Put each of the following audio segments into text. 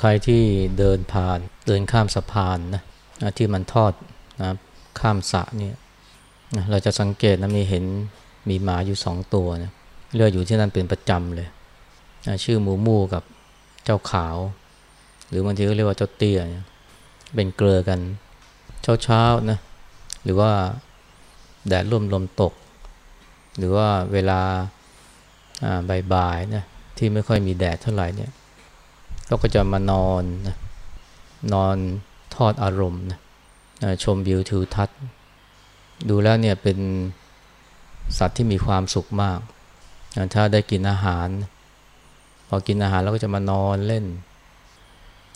ใครที่เดินผ่านเดินข้ามสะพานนะที่มันทอดนะข้ามสะเนี่ยเราจะสังเกตนะมีเห็นมีหมาอยู่สองตัวนะเลืออยู่ที่นั่นเป็นประจำเลยชื่อหมูมูกับเจ้าขาว หรือบางทีก็เรียกว่าเจ้าเตี้ยเป็นเกลือกันเช้าๆนะหรือว่าแดดร่มลมตก หรือว่าเวลาบ่ายๆนะที่ไม่ค่อยมีแดดเท่าไหร่เนี่ย เขาก็จะมานอนนะนอนทอดอารมณ์นะชมวิวทิวทัศน์ ดูแล้วเนี่ยเป็นสัตว์ที่มีความสุขมาก ถ้าได้กินอาหาร พอกินอาหารแล้วก็จะมานอนเล่น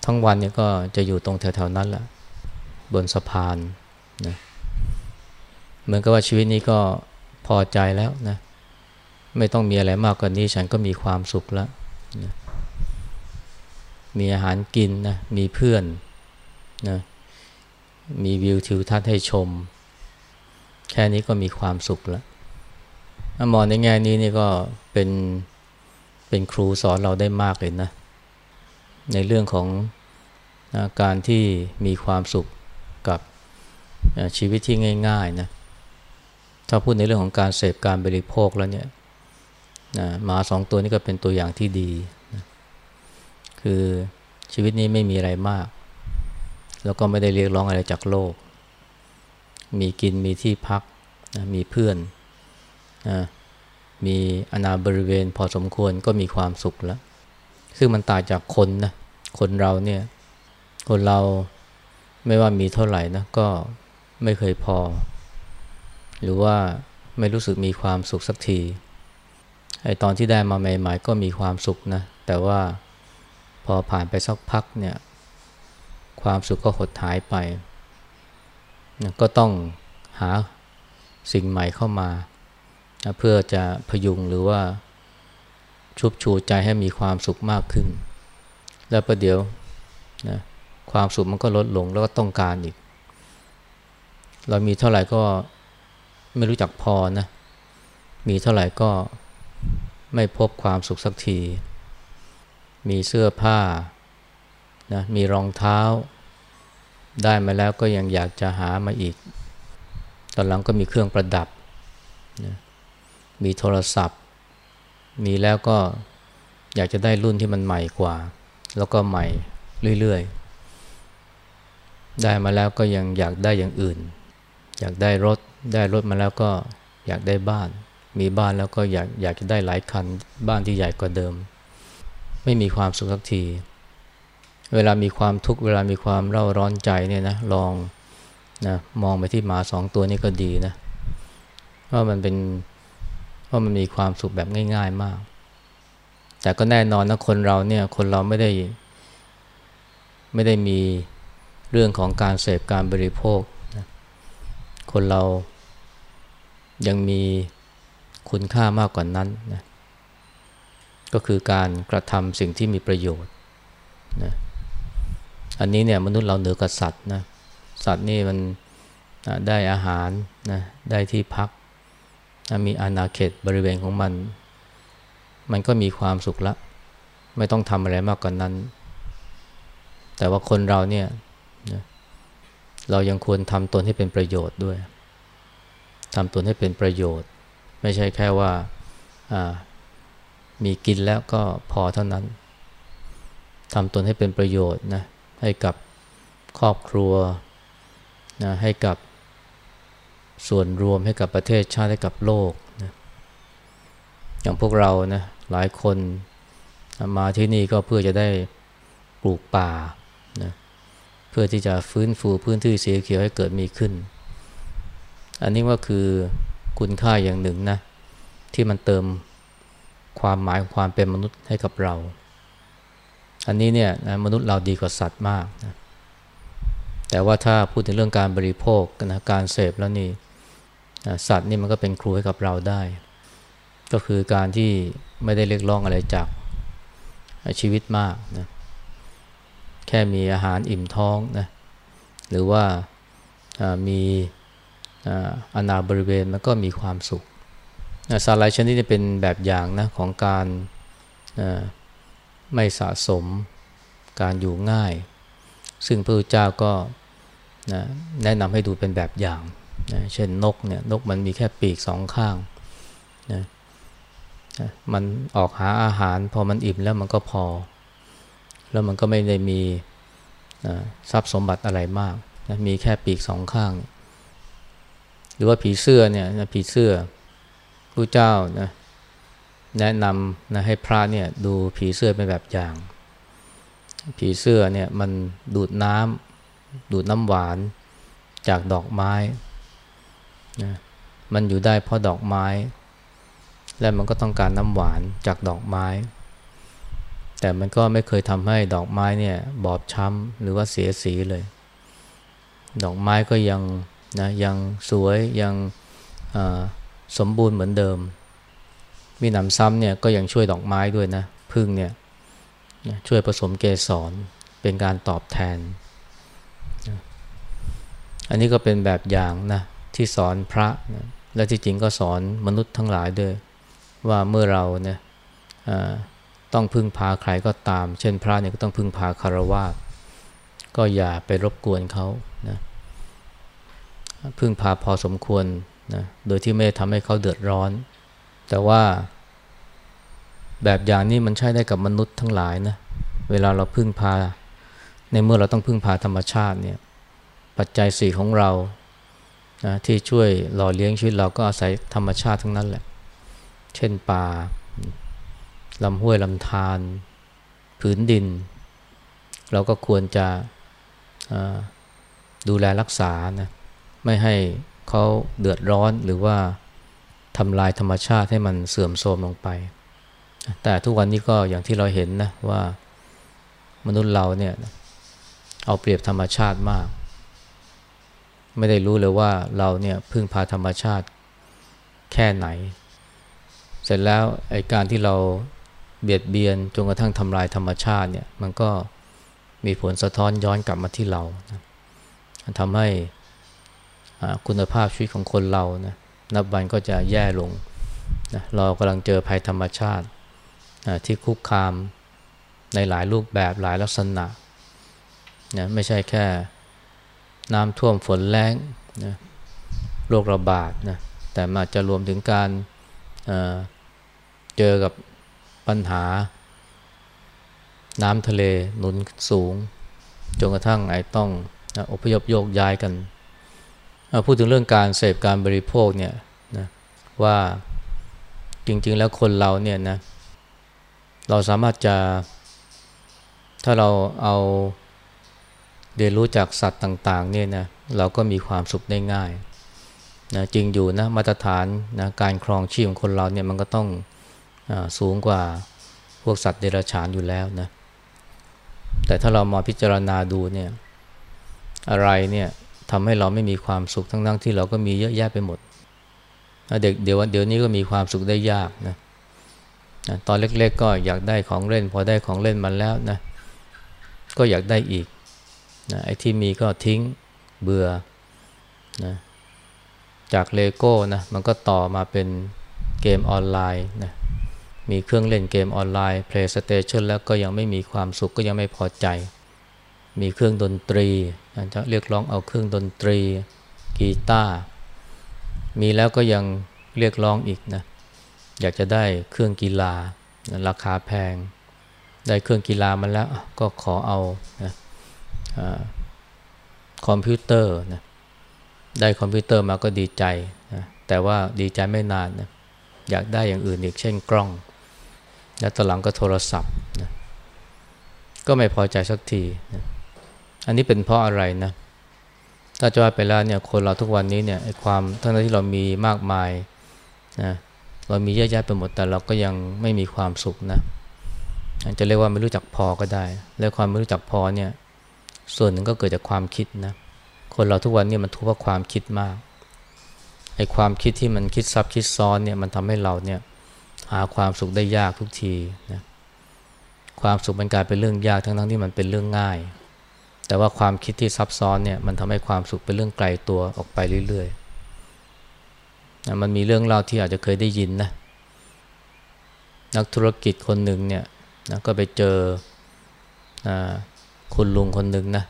ทั้งวันเนี่ยก็จะอยู่ตรงแถวๆนั้นแหละบนสะพานนะเหมือนกับว่าชีวิตนี้ก็พอใจแล้วนะ ไม่ต้องมีอะไรมากกว่านี้ฉันก็มีความสุขแล้วนะ มีอาหารกินนะ มีเพื่อนนะ มีวิวทิวทัศน์ให้ชม แค่นี้ก็มีความสุขแล้วมองในแง่นี้นี่ก็เป็นเป็นครูสอนเราได้มากเลยนะ ในเรื่องของนะการที่มีความสุขกับชีวิตที่ง่ายๆนะ ถ้าพูดในเรื่องของการเสพการบริโภคแล้วเนี่ยนะหมาสองตัวนี้ก็เป็นตัวอย่างที่ดี คือชีวิตนี้ไม่มีอะไรมาก แล้วก็ไม่ได้เรียกร้องอะไรจากโลก มีกินมีที่พักนะมีเพื่อนนะมีอนาบริเวณพอสมควรก็มีความสุขแล้ว ซึ่งมันต่างจากคนนะคนเราเนี่ยคนเราไม่ว่ามีเท่าไหร่นะก็ไม่เคยพอ หรือว่าไม่รู้สึกมีความสุขสักทีไอตอนที่ได้มาใหม่ๆก็มีความสุขนะ แต่ว่า พอผ่านไปสักพักเนี่ยความสุขก็หดหายไป ก็ต้องหาสิ่งใหม่เข้ามา เพื่อจะพยุงหรือว่าชุบชูใจให้มีความสุขมากขึ้น แล้วประเดี๋ยวนะความสุขมันก็ลดลงแล้วก็ต้องการอีก เรามีเท่าไหร่ก็ไม่รู้จักพอนะ มีเท่าไหร่ก็ไม่พบความสุขสักที มีเสื้อผ้านะมีรองเท้า ได้มาแล้วก็ยังอยากจะหามาอีก ตอนหลังก็มีเครื่องประดับนะมีโทรศัพท์ มีแล้วก็อยากจะได้รุ่นที่มันใหม่กว่า แล้วก็ใหม่เรื่อยๆ ได้มาแล้วก็ยังอยากได้อย่างอื่น อยากได้รถ ได้รถมาแล้วก็อยากได้บ้าน มีบ้านแล้วก็อยากอยากจะได้หลายคัน บ้านที่ใหญ่กว่าเดิม ไม่มีความสุขสักที เวลามีความทุกข์เวลามีความเร่าร้อนใจเนี่ยนะลองนะมองไปที่หมาสองตัวนี้ก็ดีนะว่ามันเป็นว่ามันมีความสุขแบบง่าย ๆมาก แต่ก็แน่นอนนะคนเราเนี่ยคนเราไม่ได้ไม่ได้มีเรื่องของการเสพการบริโภคนะคนเรายังมีคุณค่ามากกว่านั้นนะ ก็คือการกระทำสิ่งที่มีประโยชน์นะอันนี้เนี่ยมนุษย์เราเหนือกสัตว์นะสัตว์นี่มันได้อาหารนะได้ที่พักมีอาณาเขตบริเวณของมัน มันก็มีความสุขละ ไม่ต้องทำอะไรมากกว่านนั้น แต่ว่าคนเราเนี่ยเรายังควรทำตนให้เป็นประโยชน์ด้วยทำตนให้เป็นประโยชน์ ไม่ใช่แค่ว่า มีกินแล้วก็พอเท่านั้นทำตนให้เป็นประโยชน์นะให้กับครอบครัวนะให้กับส่วนรวมให้กับประเทศชาติ ให้กับโลกนะอย่างพวกเรานะหลายคนมาที่นี่ก็เพื่อจะได้ปลูกป่านะเพื่อที่จะฟื้นฟูพื้นที่สีเขียวให้เกิดมีขึ้น อันนี้ก็คือคุณค่าอย่างหนึ่งนะที่มันเติม ความหมายของความเป็นมนุษย์ให้กับเรา อันนี้เนี่ยนะมนุษย์เราดีกว่าสัตว์มากนะแต่ว่าถ้าพูดถึงเรื่องการบริโภคนะการเสพแล้วนี่สัตว์นี่มันก็เป็นครูให้กับเราได้ ก็คือการที่ไม่ได้เรียกร้องอะไรจากชีวิตมากนะแค่มีอาหารอิ่มท้องนะหรือว่ามีอาณาบริเวณมันก็มีความสุข สัตว์หลายชนิดนี่เป็นแบบอย่างนะของการไม่สะสมการอยู่ง่าย ซึ่งพระพุทธเจ้าก็นะแนะนำให้ดูเป็นแบบอย่างนะเช่นนกเนี่ยนกมันมีแค่ปีกสองข้างนะมันออกหาอาหาร พอมันอิ่มแล้วมันก็พอ แล้วมันก็ไม่ได้มีนะทรัพย์สมบัติอะไรมากนะมีแค่ปีกสองข้าง หรือว่าผีเสื้อเนี่ยนะผีเสื้อ ผู้เจ้านะแนะนำนะให้พระเนี่ยดูผีเสื้อเป็นแบบอย่าง ผีเสื้อเนี่ยมันดูดน้ำดูดน้ำหวานจากดอกไม้นะมันอยู่ได้เพราะดอกไม้ และมันก็ต้องการน้ำหวานจากดอกไม้ แต่มันก็ไม่เคยทำให้ดอกไม้เนี่ยบอบช้ำหรือว่าเสียสีเลย ดอกไม้ก็ยังนะยังสวยยัง สมบูรณ์เหมือนเดิม มีหนำซ้ำเนี่ยก็ยังช่วยดอกไม้ด้วยนะพึ่งเนี่ยช่วยผสมเกสรเป็นการตอบแทน อันนี้ก็เป็นแบบอย่างนะที่สอนพระนะและที่จริงก็สอนมนุษย์ทั้งหลายด้วย ว่าเมื่อเราเนี่ยต้องพึ่งพาใครก็ตาม เช่นพระเนี่ยก็ต้องพึ่งพาคารวะก็อย่าไปรบกวนเขานะพึ่งพาพอสมควร นะโดยที่ไม่ทำให้เขาเดือดร้อน แต่ว่าแบบอย่างนี้มันใช้ได้กับมนุษย์ทั้งหลายนะเวลาเราพึ่งพา ในเมื่อเราต้องพึ่งพาธรรมชาติเนี่ยปัจจัยสี่ของเรานะที่ช่วยหล่อเลี้ยงชีวิตเราก็อาศัยธรรมชาติทั้งนั้นแหละ เช่นป่าลำห้วยลำธารผืนดิน เราก็ควรจะดูแลรักษานะไม่ให้ เขาเดือดร้อนหรือว่าทำลายธรรมชาติให้มันเสื่อมโทรมลงไป แต่ทุกวันนี้ก็อย่างที่เราเห็นนะว่ามนุษย์เราเนี่ยเอาเปรียบธรรมชาติมาก ไม่ได้รู้เลยว่าเราเนี่ยพึ่งพาธรรมชาติแค่ไหน เสร็จแล้วไอ้การที่เราเบียดเบียนจนกระทั่งทำลายธรรมชาติเนี่ยมันก็มีผลสะท้อนย้อนกลับมาที่เราทำให้ คุณภาพชีวิตของคนเรานะนับวันก็จะแย่ลงนะเรากำลังเจอภัยธรรมชาติที่คุกคามในหลายรูปแบบหลายลักษณะนะไม่ใช่แค่น้ำท่วมฝนแรงนะโรคระบาดนะแต่มาจะรวมถึงการเเจอกับปัญหา น้ำทะเลหนุนสูง จนกระทั่งไอ้ต้องอพยพโยกย้ายกัน พูดถึงเรื่องการเสพการบริโภคเนี่ยนะว่าจริง ๆ แล้วคนเราเนี่ยนะเราสามารถจะ ถ้าเราเอาเรียนรู้จากสัตว์ต่างๆเนี่ยนะเราก็มีความสุขได้ง่ายนะจริงอยู่นะมาตรฐานนะการครองชีพของคนเราเนี่ยมันก็ต้องอสูงกว่าพวกสัตว์เดรัจฉานอยู่แล้วนะแต่ถ้าเรามาพิจารณาดูเนี่ยอะไรเนี่ย ทำให้เราไม่มีความสุขทั้งนั้นที่เราก็มีเยอะแยะไปหมดเด็กเดี๋ยวเดี๋ยวนี้ก็มีความสุขได้ยากนะตอนเล็กๆก็อยากได้ของเล่น พอได้ของเล่นมันแล้วนะก็อยากได้อีกนะไอ้ที่มีก็ทิ้งเบื่อนะจากเลโก้นะมันก็ต่อมาเป็นเกมออนไลน์นะมีเครื่องเล่นเกมออนไลน์ PlayStation แล้วก็ยังไม่มีความสุขก็ยังไม่พอใจ มีเครื่องดนตรี จะเรียกร้องเอาเครื่องดนตรีกีตาร์มีแล้วก็ยังเรียกร้องอีกนะอยากจะได้เครื่องกีฬาราคาแพง ได้เครื่องกีฬามาแล้วก็ขอเอานะคอมพิวเตอร์นะได้คอมพิวเตอร์มาก็ดีใจนะแต่ว่าดีใจไม่นานนะอยากได้อย่างอื่นอีกเช่นกล้อง และตหลังก็โทรศัพท์นะก็ไม่พอใจสักทีนะ อันนี้เป็นเพราะอะไรนะถ้าจะว่าไปแล้วเนี่ยคนเราทุกวันนี้เนี่ยความทั้งที่เรามีมากมายนะเรามีเยอะแยะไปหมดแต่เราก็ยังไม่มีความสุขนะจะเรียกว่าไม่รู้จักพอก็ได้ และความไม่รู้จักพอเนี่ยส่วนหนึ่งก็เกิดจากความคิดนะคนเราทุกวันนี้มันทุกข์เพราะความคิดมากไอ้ความคิดที่มันคิดซับคิดซ้อนเนี่ยมันทำให้เราเนี่ยหาความสุขได้ยากทุกทีนะความสุขมันกลายเป็นเรื่องยากทั้งทั้งที่มันเป็นเรื่องง่าย แต่ว่าความคิดที่ซับซ้อนเนี่ยมันทำให้ความสุขเป็นเรื่องไกลตัวออกไปเรื่อยๆนะมันมีเรื่องเล่าที่อาจจะเคยได้ยินนะนักธุรกิจคนหนึ่งเนี่ยนะก็ไปเจอคุณลุงคนหนึ่งนะ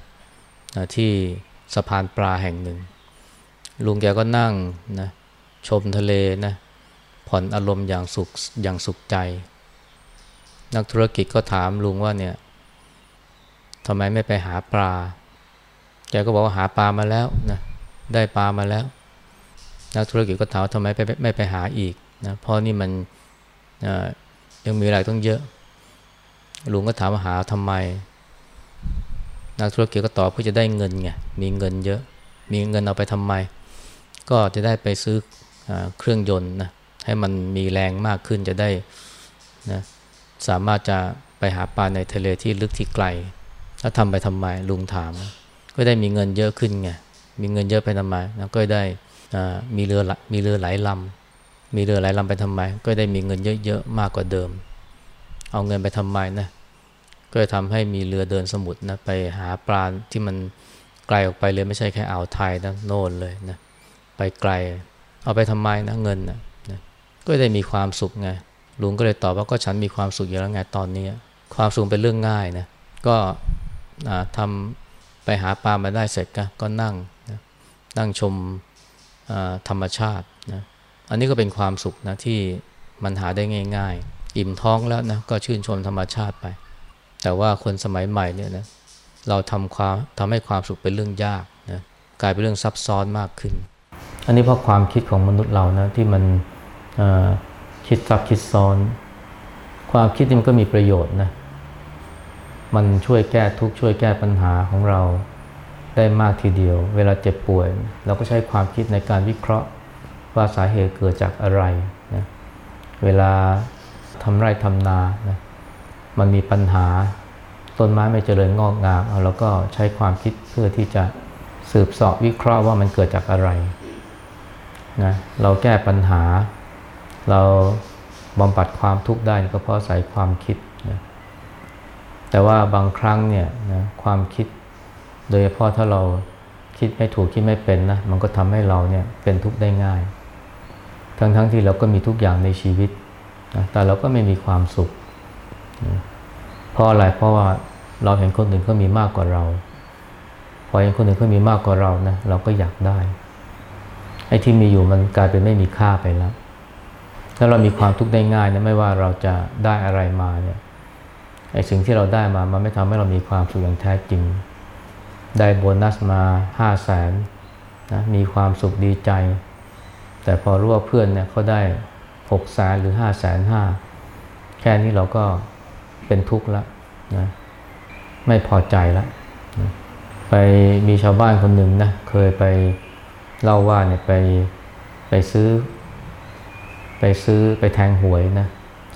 นะที่สะพานปลาแห่งหนึ่ง ลุงแกก็นั่งนะชมทะเลนะผ่อนอารมณ์อย่างสุขอย่างสุขใจ นักธุรกิจก็ถามลุงว่าเนี่ยำไมไม่ไปหาปลา แกก็บอกว่าหาปลามาแล้วนะ ได้ปลามาแล้ว นักธุรกิจก็ถามว่าทำไมไปไม่ไปหาอีกนะ เพราะนี่มันยังมีอะไรต้องเยอะ ลุงก็ถามว่าหาทำไม นักธุรกิจก็ตอบเพื่อจะได้เงินไง มีเงินเยอะ มีเงินเอาไปทำไม ก็จะได้ไปซื้ออเครื่องยนต์นะให้มันมีแรงมากขึ้นจะได้นะสามารถจะไปหาปลาในทะเลที่ลึกที่ไกล ถ้าทำไปทำไมลุงถาม ก็ได้มีเงินเยอะขึ้นไงมีเงินเยอะไปทำไมแล้วก็ได้มีเรือมีเรือหลายลำมีเรือหลายลำไปทำไม ก็ได้มีเงินเยอะๆมากกว่าเดิม เอาเงินไปทำไมนะก็จะทำให้มีเรือเดินสมุทรนะไปหาปลาที่มันไกลออกไปเลยไม่ใช่แค่อ่าวไทยนะโน่นเลยนะไปไกล เอาไปทำไมนะเงินนะนะก็ได้มีความสุขไงลุงก็เลยตอบว่าก็ฉันมีความสุขอยู่แล้วไงตอนนี้ ความสุขเป็นเรื่องง่ายนะก็ ทำไปหาปลามาได้เสร็จก็ก็นั่งนะนั่งชมธรรมชาตินะอันนี้ก็เป็นความสุขนะที่มันหาได้ง่าย ๆ อิ่มท้องแล้วนะก็ชื่นชมธรรมชาติไป แต่ว่าคนสมัยใหม่เนี่ยนะเราทำความทำให้ความสุขเป็นเรื่องยากนะกลายเป็นเรื่องซับซ้อนมากขึ้น อันนี้เพราะความคิดของมนุษย์เรานะที่มันคิดซับคิดซ้อน ความคิดนี่มันก็มีประโยชน์นะ มันช่วยแก้ทุกข์ช่วยแก้ปัญหาของเราได้มากทีเดียว เวลาเจ็บป่วย เราก็ใช้ความคิดในการวิเคราะห์ว่าสาเหตุเกิดจากอะไรนะเวลาทำไร่ทำนานะมันมีปัญหาต้นไม้ไม่เจริญงอกงามเอาเราก็ใช้ความคิดเพื่อที่จะสืบสอบวิเคราะห์ว่ามันเกิดจากอะไรนะเราแก้ปัญหา เราบำบัดความทุกข์ได้ก็เพราะใส่ความคิด แต่ว่าบางครั้งเนี่ยนะความคิดโดยเฉพาะถ้าเราคิดไม่ถูกคิดไม่เป็นนะมันก็ทำให้เราเนี่ยเป็นทุกข์ได้ง่าย ทั้งๆทที่เราก็มีทุกอย่างในชีวิตนะแต่เราก็ไม่มีความสุขนะเพราะอะไรเพราะว่าเราเห็นคนอื่นเขามีมากกว่าเรา พอเห็นคนอื่นเขามีมากกว่าเรานะเราก็อยากได้ไอ้ที่มีอยู่มันกลายเป็นไม่มีค่าไปแล้วถ้าเรามีความทุกข์ได้ง่ายนะไม่ว่าเราจะได้อะไรมาเนี่ย ไอ้สิ่งที่เราได้มามันไม่ทำให้เรามีความสุขอย่างแท้จริง ได้โบนัสมาห้าแสนนะมีความสุขดีใจ แต่พอรู้ว่าเพื่อนเนี่ยเขาได้หกแสนหรือห้าแสนห้าแค่นี้เราก็เป็นทุกข์ล้วนะไม่พอใจแล้วนะไปมีชาวบ้านคนหนึ่งนะเคยไปเล่าว่าเนี่ยไปไปซื้อ ไปซื้อไปแทงหวยนะ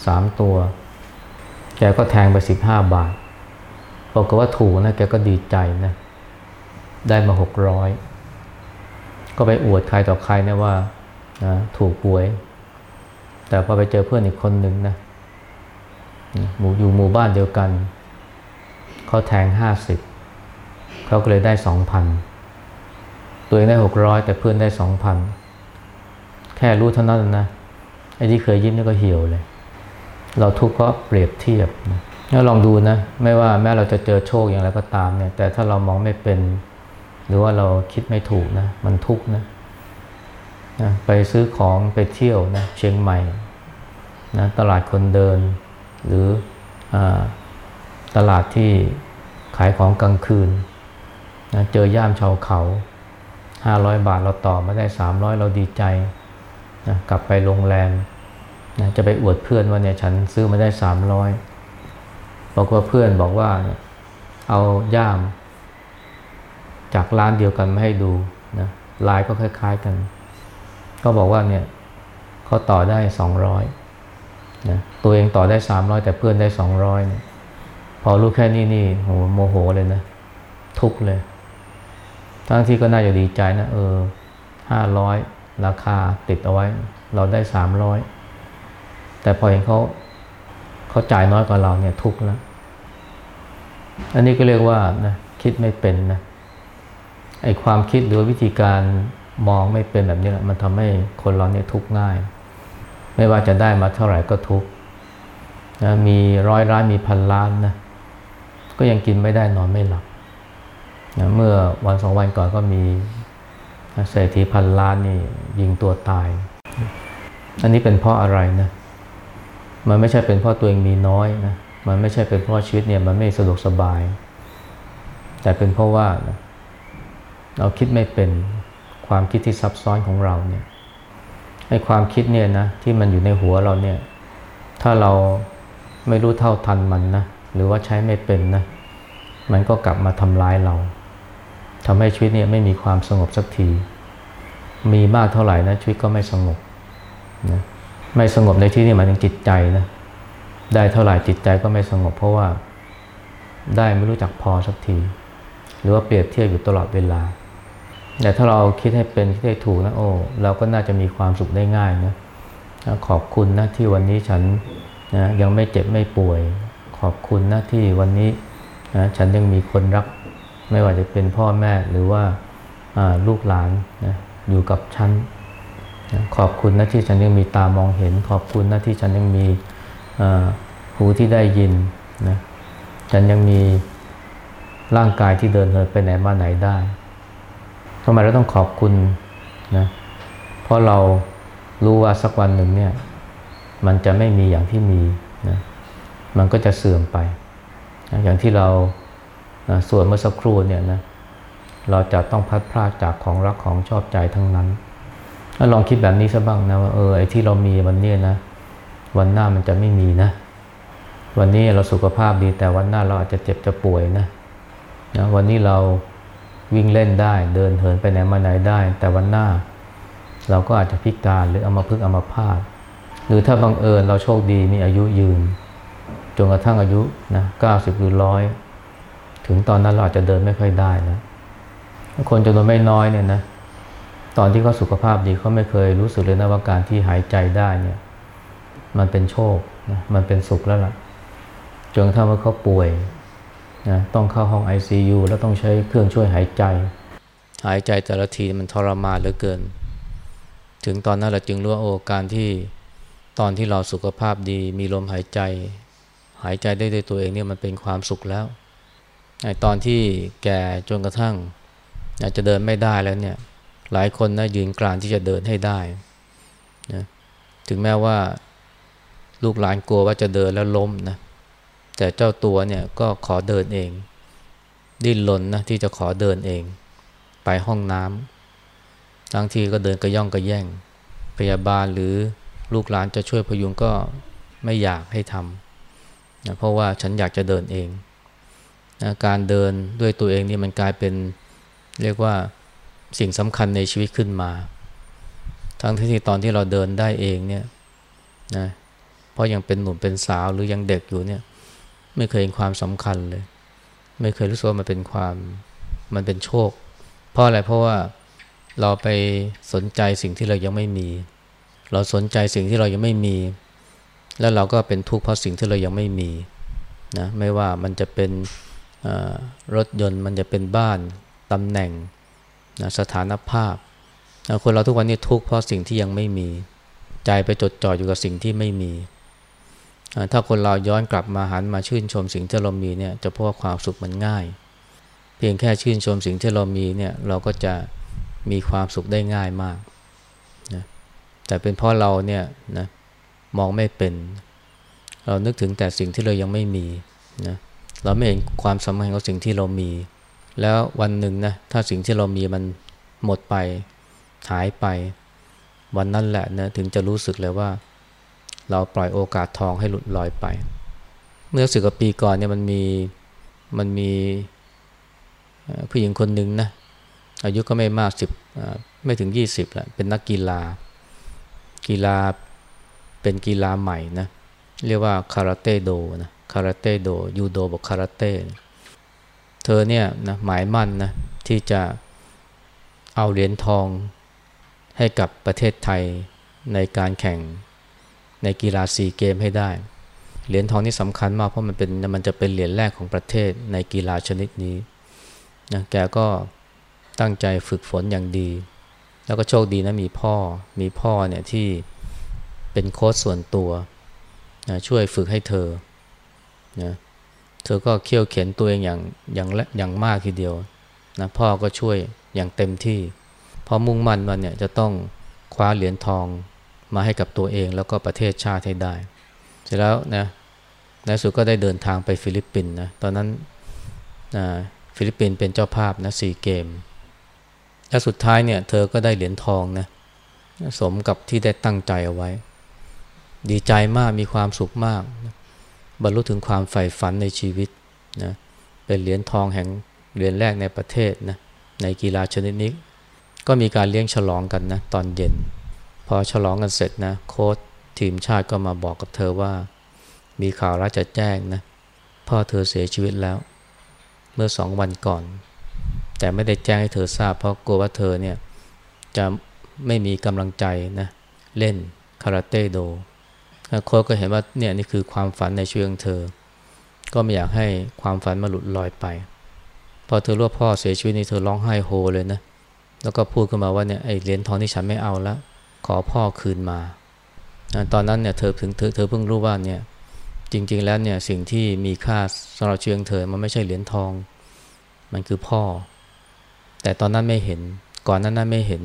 สามตัว แกก็แทงไปสิบห้าบาทบอกว่าถูกนะแกก็ดีใจนะ ได้มาหกร้อยก็ไปอวดใครต่อใครนะว่านะถูกหวย แต่พอไปเจอเพื่อนอีกคนหนึ่งนะหมู่อยู่หมู่บ้านเดียวกัน เขาแทงห้าสิบเขาก็เลยได้สองพันตัวเองได้หกร้อยแต่เพื่อนได้สองพันแค่รู้เท่านั้นนะไอ้ที่เคยยิ้มนี่ก็เหี่ยวเลย เราทุกข์เพราะเปรียบเทียบนะลองดูนะ ไม่ว่าแม้เราจะเจอโชคอย่างไรก็ตามเนี่ย แต่ถ้าเรามองไม่เป็น หรือว่าเราคิดไม่ถูกนะ มันทุกข์นะนะ ไปซื้อของไปเที่ยวนะเชียงใหม่นะตลาดคนเดิน หรืออตลาดที่ขายของกลางคืนนะเจอย่ามชาวเขาห้าร้อยบาทเราต่อมาได้สามร้อยเราดีใจนะกลับไปโรงแรม นะจะไปอวดเพื่อนว่าเนี่ยฉันซื้อมาได้สามร้อยบอกว่าเพื่อนบอกว่าเนี่ยเอาย่าม จากร้านเดียวกันมาให้ดูนะลายก็คล้าย ๆกัน ก็บอกว่าเนี่ยเขาต่อได้สองร้อยนะตัวเองต่อได้สามร้อยแต่เพื่อนได้สองร้อยเนี่ยพอรู้แค่นี้นี่โหโมโหเลยนะ ทุกเลย ทั้งที่ก็น่าจะดีใจนะ เออห้าร้อยราคาติดเอาไว้ เราได้สามร้อย แต่พอเห็นเขาเขาจ่ายน้อยกว่าเราเนี่ยทุกข์แล้ว อันนี้ก็เรียกว่านะคิดไม่เป็นนะไอความคิดหรือวิธีการมองไม่เป็นแบบนี้แหละมันทำให้คนเราเนี่ยทุกข์ง่าย ไม่ว่าจะได้มาเท่าไหร่ก็ทุกข์นะมีร้อยล้านมีพันล้านนะก็ยังกินไม่ได้นอนไม่หลับนะเมื่อวันสองวันก่อนก็มีเศรษฐีพันล้านนี่ยิงตัวตาย อันนี้เป็นเพราะอะไรนะ มันไม่ใช่เป็นเพราะตัวเองมีน้อยนะมันไม่ใช่เป็นเพราะชีวิตเนี่ยมันไม่สะดวกสบาย แต่เป็นเพราะว่านะเราคิดไม่เป็นความคิดที่ซับซ้อนของเราเนี่ยไอ้ความคิดเนี่ยนะที่มันอยู่ในหัวเราเนี่ย ถ้าเราไม่รู้เท่าทันมันนะหรือว่าใช้ไม่เป็นนะมันก็กลับมาทำร้ายเราทำให้ชีวิตเนี่ยไม่มีความสงบสักที มีมากเท่าไหร่นะชีวิตก็ไม่สงบนะ ไม่สงบในที่นี้หมายถึงจิตใจนะได้เท่าไหร่จิตใจก็ไม่สงบ เพราะว่าได้ไม่รู้จักพอสักที หรือว่าเปรียบเทียบอยู่ตลอดเวลา แต่ถ้าเราคิดให้เป็นคิดให้ถูกนะโอ้เราก็น่าจะมีความสุขได้ง่ายนะขอบคุณนะที่วันนี้ฉันนะยังไม่เจ็บไม่ป่วย ขอบคุณนะที่วันนี้นะฉันยังมีคนรัก ไม่ว่าจะเป็นพ่อแม่หรือว่าลูกหลานนะอยู่กับฉัน ขอบคุณนะที่ฉันยังมีตามองเห็น ขอบคุณนะที่ฉันยังมีหูที่ได้ยินนะฉันยังมีร่างกายที่เดินเหินไปไหนมาไหนได้ทำไมเราต้องขอบคุณนะเพราะเรารู้ว่าสักวันหนึ่งเนี่ย มันจะไม่มีอย่างที่มีนะมันก็จะเสื่อมไปนะอย่างที่เรานะส่วนเมื่อสักครู่เนี่ยนะเราจะต้องพัดพลาดจากของรักของชอบใจทั้งนั้น ลองคิดแบบนี้ซะบ้างนะว่าเออไอ้ที่เรามีวันนี้นะ วันหน้ามันจะไม่มีนะ วันนี้เราสุขภาพดีแต่วันหน้าเราอาจจะเจ็บจะป่วยนะนะวันนี้เราวิ่งเล่นได้เดินเหินไปไหนมาไหนได้ แต่วันหน้าเราก็อาจจะพิการหรือเอามาพึ่งเอามาพาดหรือถ้าบังเอิญเราโชคดีมีอายุยืนจนกระทั่งอายุนะเก้าสิบหรือร้อยถึงตอนนั้นเราอาจจะเดินไม่ค่อยได้นะคนจำนวนไม่น้อยเนี่ยนะ ตอนที่เขาสุขภาพดีเขาไม่เคยรู้สึกเลยนะว่าการที่หายใจได้เนี่ยมันเป็นโชคนะมันเป็นสุขแล้วล่ะจนกระทั่งว่าเขาป่วยนะต้องเข้าห้อง ICU แล้วต้องใช้เครื่องช่วยหายใจ หายใจแต่ละทีมันทรมานเหลือเกิน ถึงตอนนั้นเราจึงรู้ว่าโอ้การที่ตอนที่เราสุขภาพดี มีลมหายใจ หายใจได้ด้วยตัวเองเนี่ยมันเป็นความสุขแล้วไอตอนที่แก่จนกระทั่งอาจจะเดินไม่ได้แล้วเนี่ย หลายคนนะยืนกลานที่จะเดินให้ได้นะถึงแม้ว่าลูกหลานกลัวว่าจะเดินแล้วล้มนะแต่เจ้าตัวเนี่ยก็ขอเดินเอง ดิ้นรนนะที่จะขอเดินเอง ไปห้องน้ำบางทีก็เดินกระย่องกระแย่ง พยาบาลหรือลูกหลานจะช่วยพยุงก็ไม่อยากให้ทำนะเพราะว่าฉันอยากจะเดินเองนะการเดินด้วยตัวเองนี่มันกลายเป็นเรียกว่า สิ่งสำคัญในชีวิตขึ้นมา ทั้งที่ตอนที่เราเดินได้เองเนี่ยนะเพราะยังเป็นหนุ่มเป็นสาวหรือยังเด็กอยู่เนี่ย ไม่เคยเห็นความสำคัญเลย ไม่เคยรู้สึกว่ามันเป็นความมันเป็นโชค เพราะอะไรเพราะว่าเราไปสนใจสิ่งที่เรายังไม่มี เราสนใจสิ่งที่เรายังไม่มี แล้วเราก็เป็นทุกข์เพราะสิ่งที่เรายังไม่มีนะไม่ว่ามันจะเป็นรถยนต์มันจะเป็นบ้านตำแหน่ง นะสถานภาพนะคนเราทุกวันนี้ทุกข์เพราะสิ่งที่ยังไม่มี ใจไปจดจ่ออยู่กับสิ่งที่ไม่มี ถ้าคนเราย้อนกลับมาหันมาชื่นชมสิ่งที่เรามีเนี่ยจะพบว่าความสุขมันง่าย เพียงแค่ชื่นชมสิ่งที่เรามีเนี่ยเราก็จะมีความสุขได้ง่ายมากนะแต่เป็นเพราะเราเนี่ยนะมองไม่เป็น เรานึกถึงแต่สิ่งที่เรายังไม่มีนะเราไม่เห็นความสำคัญของสิ่งที่เรามี แล้ววันหนึ่งนะถ้าสิ่งที่เรามีมันหมดไปหายไป วันนั้นแหละนะถึงจะรู้สึกเลยว่า เราปล่อยโอกาสทองให้หลุดลอยไป เมื่อสิบกว่าปีก่อนเนี่ยมันมีมันมีผู้หญิงคนหนึ่งนะอายุก็ไม่มากสิบไม่ถึงยี่สิบแหละเป็นนักกีฬา กีฬาเป็นกีฬาใหม่นะเรียกว่าคาราเต้โดนะคาราเต้โดยูโดบอกคาราเต้ เธอเนี่ยนะหมายมั่นนะที่จะเอาเหรียญทองให้กับประเทศไทยในการแข่งในกีฬาซีเกมให้ได้ เหรียญทองนี่สำคัญมากเพราะมันเป็นมันจะเป็นเหรียญแรกของประเทศในกีฬาชนิดนี้นะแกก็ตั้งใจฝึกฝนอย่างดี แล้วก็โชคดีนะมีพ่อมีพ่อเนี่ยที่เป็นโค้ชส่วนตัวนะช่วยฝึกให้เธอนะ เธอก็เคี่ยวเข็นตัวเองอย่างอย่างอย่างมากทีเดียวนะพ่อก็ช่วยอย่างเต็มที่พอมุ่งมั่นมันเนี่ยจะต้องคว้าเหรียญทองมาให้กับตัวเองแล้วก็ประเทศชาติให้ได้ เสร็จแล้วนะในสุดก็ได้เดินทางไปฟิลิปปินส์นะตอนนั้นนะฟิลิปปินส์เป็นเจ้าภาพนะซีเกมส์ และสุดท้ายเนี่ยเธอก็ได้เหรียญทองนะสมกับที่ได้ตั้งใจเอาไว้ ดีใจมากมีความสุขมากนะ บรรลุถึงความใฝ่ฝันในชีวิตนะเป็นเหรียญทองแห่งเหรียญแรกในประเทศนะในกีฬาชนิดนี้ ก็มีการเลี้ยงฉลองกันนะตอนเย็น พอฉลองกันเสร็จนะโค้ชทีมชาติก็มาบอกกับเธอว่า มีข่าวร้ายจะแจ้งนะพ่อเธอเสียชีวิตแล้ว เมื่อสองวันก่อน แต่ไม่ได้แจ้งให้เธอทราบ เพราะกลัวว่าเธอเนี่ยจะไม่มีกำลังใจนะเล่นคาราเต้โด โค้ชก็เห็นว่าเนี่ยนี่คือความฝันในชีวิตของเธอ ก็ไม่อยากให้ความฝันมาหลุดลอยไป พอเธอรู้พ่อเสียชีวิตนี่เธอร้องไห้โฮเลยนะ แล้วก็พูดขึ้นมาว่าเนี่ยไอเหรียญทองที่ฉันไม่เอาล้วขอพ่อคืนมา ตอนนั้นเนี่ยเธอถึงเธอเธอเพิ่งรู้ว่าเนี่ยจริงๆแล้วเนี่ยสิ่งที่มีค่าสำหรับชีวิตเธอมันไม่ใช่เหรียญทอง มันคือพ่อ แต่ตอนนั้นไม่เห็นก่อนนั้นนั้นไม่เห็น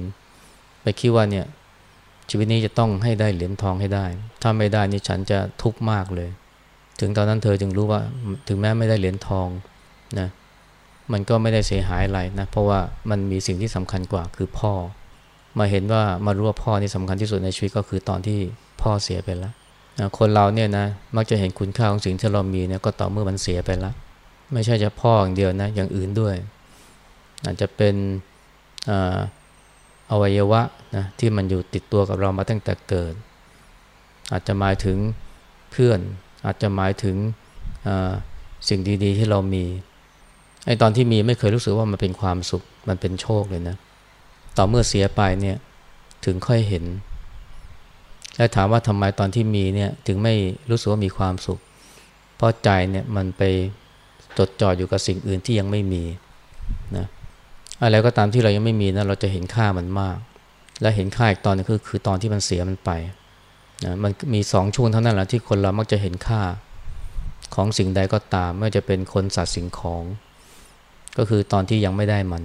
ไปคิดว่าเนี่ย ชีวิตนี้จะต้องให้ได้เหรียญทองให้ได้ ถ้าไม่ได้นี่ฉันจะทุกข์มากเลย ถึงตอนนั้นเธอจึงรู้ว่าถึงแม้ไม่ได้เหรียญทองนะมันก็ไม่ได้เสียหายอะไรนะ เพราะว่ามันมีสิ่งที่สำคัญกว่าคือพ่อ มาเห็นว่ามารู้ว่าพ่อนี่สำคัญที่สุดในชีวิตก็คือตอนที่พ่อเสียไปแล้วนะคนเราเนี่ยนะมักจะเห็นคุณค่าของสิ่งที่เรามีเนี่ยก็ต่อเมื่อมันเสียไปแล้ว ไม่ใช่จะพ่ออย่างเดียวนะอย่างอื่นด้วย อาจจะเป็นอ่า อวัยวะนะที่มันอยู่ติดตัวกับเรามาตั้งแต่เกิด อาจจะหมายถึงเพื่อน อาจจะหมายถึงสิ่งดี ๆ ที่เรามีไอตอนที่มีไม่เคยรู้สึกว่ามันเป็นความสุขมันเป็นโชคเลยนะ ต่อเมื่อเสียไปเนี่ยถึงค่อยเห็นและถามว่าทำไมตอนที่มีเนี่ยถึงไม่รู้สึกว่ามีความสุข เพราะใจเนี่ยมันไปจดจ่ออยู่กับสิ่งอื่นที่ยังไม่มีนะ อะไรก็ตามที่เรายังไม่มีนะเราจะเห็นค่ามันมาก และเห็นค่าอีกตอนนึงคือคือตอนที่มันเสียมันไปนะมันมีสองช่วงเท่านั้นแหละที่คนเรามักจะเห็นค่าของสิ่งใดก็ตามไม่ว่าจะเป็นคนสัตว์สิ่งของ ก็คือตอนที่ยังไม่ได้มัน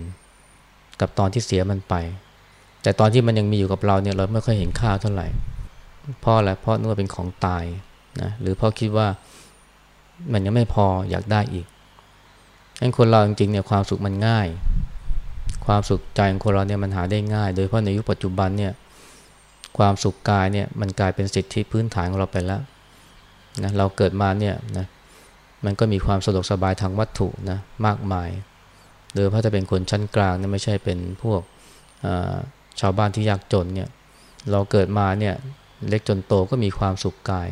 กับตอนที่เสียมันไป แต่ตอนที่มันยังมีอยู่กับเราเนี่ยเราไม่ค่อยเห็นค่าเท่าไหร่เพราะอะไรเพราะนึกว่าเป็นของตายนะหรือเพราะคิดว่ามันยังไม่พออยากได้อีกงั้นคนเราจริงๆเนี่ยความสุขมันง่าย ความสุขใจของคนเราเนี่ยมันหาได้ง่าย โดยเฉพาะในยุคปัจจุบันเนี่ยความสุขกายเนี่ยมันกลายเป็นสิทธิพื้นฐานของเราไปแล้วนะเราเกิดมาเนี่ยนะมันก็มีความสะดวกสบายทางวัตถุนะมากมาย โดยเพราะจะเป็นคนชั้นกลางเนี่ยไม่ใช่เป็นพวกชาวบ้านที่ยากจนเนี่ยเราเกิดมาเนี่ยเล็กจนโตก็มีความสุขกาย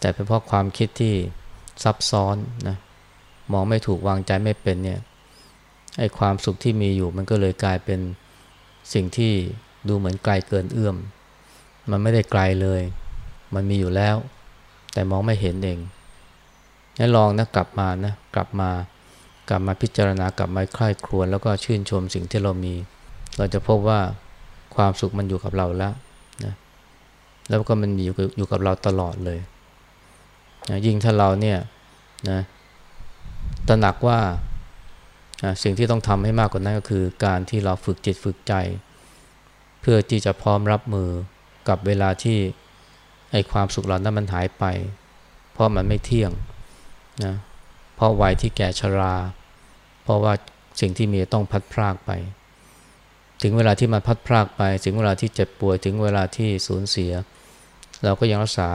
แต่เป็นเพราะความคิดที่ซับซ้อนนะมองไม่ถูกวางใจไม่เป็นเนี่ย ไอ้ความสุขที่มีอยู่มันก็เลยกลายเป็นสิ่งที่ดูเหมือนไกลเกินเอื้อม มันไม่ได้ไกลเลย มันมีอยู่แล้ว แต่มองไม่เห็นเองงั้นลองนะกลับมานะกลับมากลับมาพิจารณากลับมาคลายครวญแล้วก็ชื่นชมสิ่งที่เรามี เราจะพบว่าความสุขมันอยู่กับเราแล้วนะแล้วก็มันอยู่อยู่กับเราตลอดเลยนะยิ่งถ้าเราเนี่ยนะตระหนักว่า สิ่งที่ต้องทำให้มากกว่านั้นก็คือ การที่เราฝึกจิตฝึกใจ เพื่อที่จะพร้อมรับมือกับเวลาที่ไอความสุขเหล่านั้นมันหายไป เพราะมันไม่เที่ยงนะเพราะวัยที่แก่ชรา เพราะว่าสิ่งที่มีต้องพัดพรากไป ถึงเวลาที่มันพัดพรากไป ถึงเวลาที่เจ็บป่วยถึงเวลาที่สูญเสีย เราก็ยังรักษา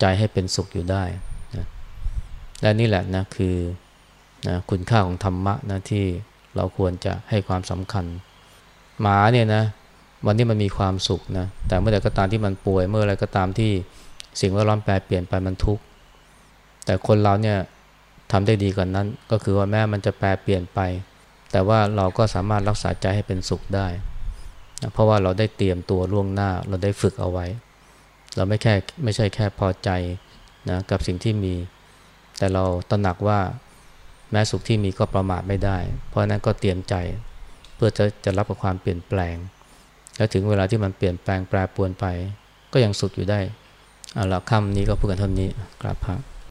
ใจให้เป็นสุขอยู่ได้นะและนี่แหละนะคือ นะคุณค่าของธรรมะนะที่เราควรจะให้ความสำคัญ หมาเนี่ยนะวันนี้มันมีความสุขนะแต่เมื่อใดก็ตามที่มันป่วย เมื่อไรก็ตามที่สิ่งแวดล้อมแปรเปลี่ยนไปมันทุกข์แต่คนเราเนี่ยทำได้ดีกว่านนั้น ก็คือว่าแม้มันจะแปรเปลี่ยนไป แต่ว่าเราก็สามารถรักษาใจให้เป็นสุขได้นะเพราะว่าเราได้เตรียมตัวล่วงหน้าเราได้ฝึกเอาไว้ เราไม่แค่ไม่ใช่แค่พอใจนะกับสิ่งที่มี แต่เราตระหนักว่า แม้สุขที่มีก็ประมาทไม่ได้ เพราะนั้นก็เตรียมใจเพื่อจะจะรับกับความเปลี่ยนแปลง แล้วถึงเวลาที่มันเปลี่ยนแปลงแปรปรวนไป ก็ยังสุขอยู่ได้เอาละค่ำนี้ก็พูดกันเท่านี้กราบพระ